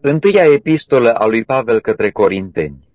Întâia epistolă a lui Pavel către Corinteni.